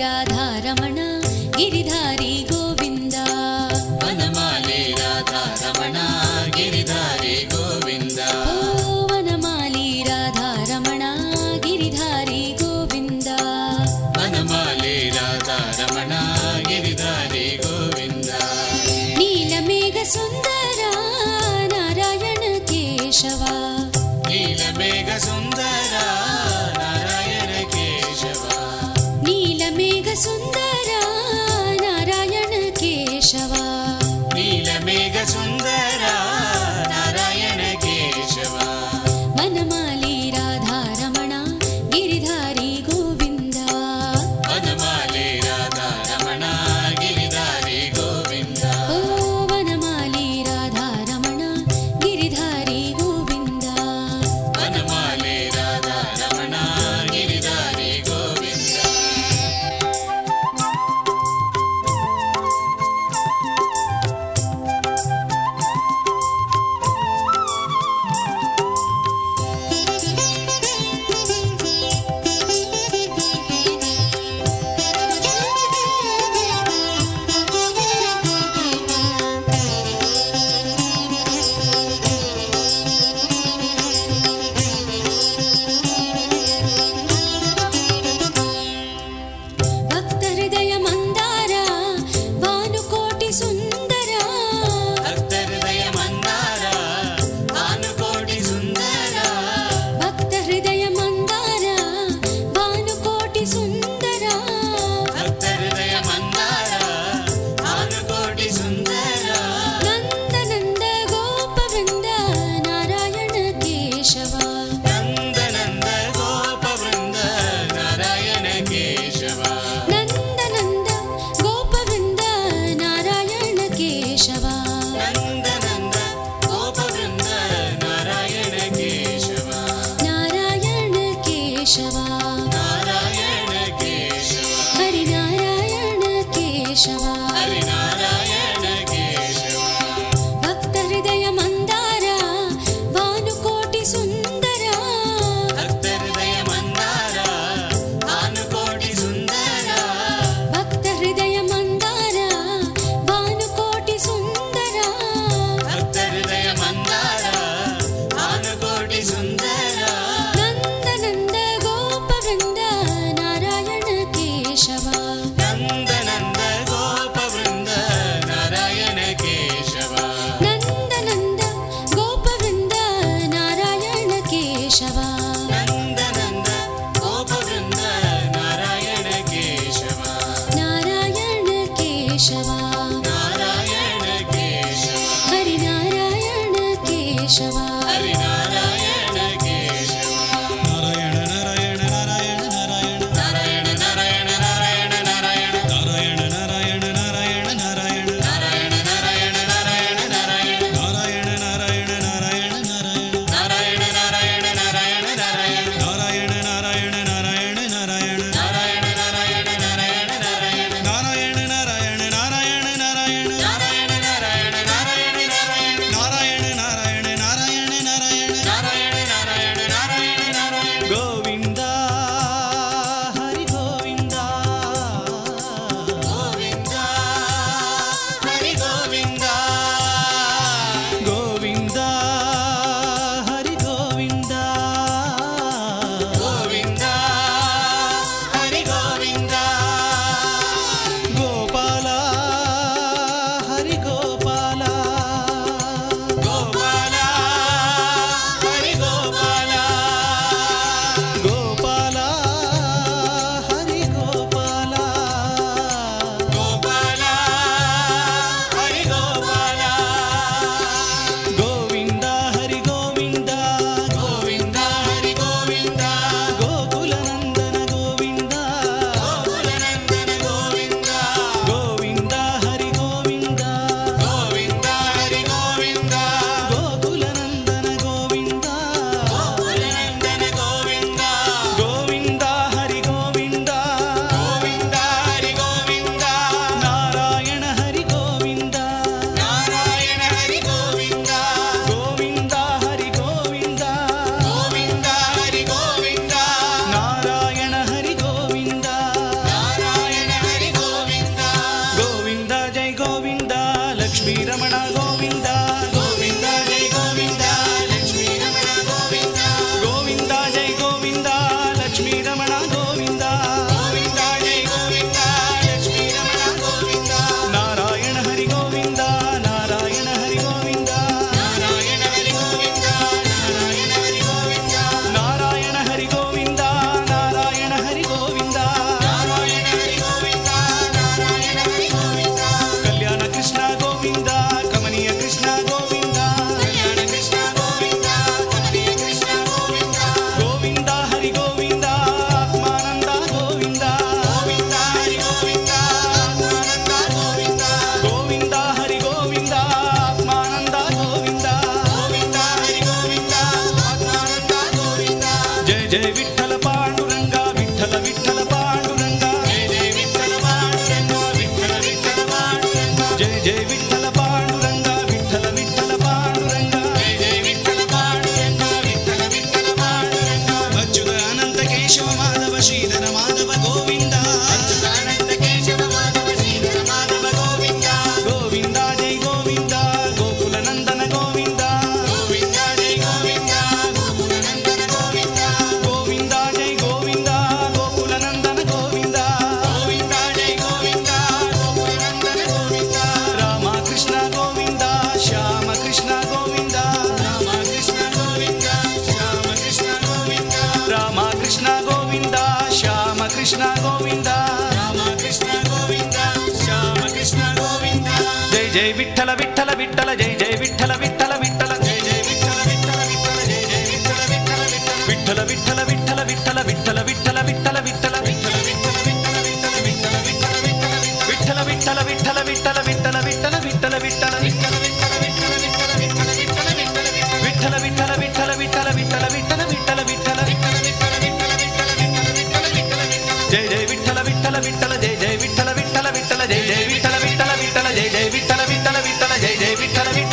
राधा रमण गिरिधारी गो నారాయణ కేశవ జయ జయ విఠల పాండురంగ విఠల విఠల పాండురంగ. జయ జయ విఠల పాండురంగ విఠల విఠల పాండురంగ. జయ జయ విఠల పాండురంగ విఠల విఠల పాండురంగ. జయ జయ విఠల పాండురంగ విఠల విఠల పాండురంగ. మచ్చుద అనంత కేశవ మాధవ శ్రీధర కృష్ణ గోవింద రామకృష్ణ గోవింద శ్యామకృష్ణ గోవింద జై జై విఠల విఠల విఠల జై జై విఠల విఠల విఠల జయ జయ విఠల విఠల విఠల విఠల విఠల విఠల విఠల విఠల విఠల విఠల విఠల విఠల విఠల విఠల విఠల విఠల విఠల జయ జయ విఠల విఠల విఠల జయ జయ విఠల విఠల విఠల జయ జయ విఠల విఠల విఠల జయ జయ విఠల విఠల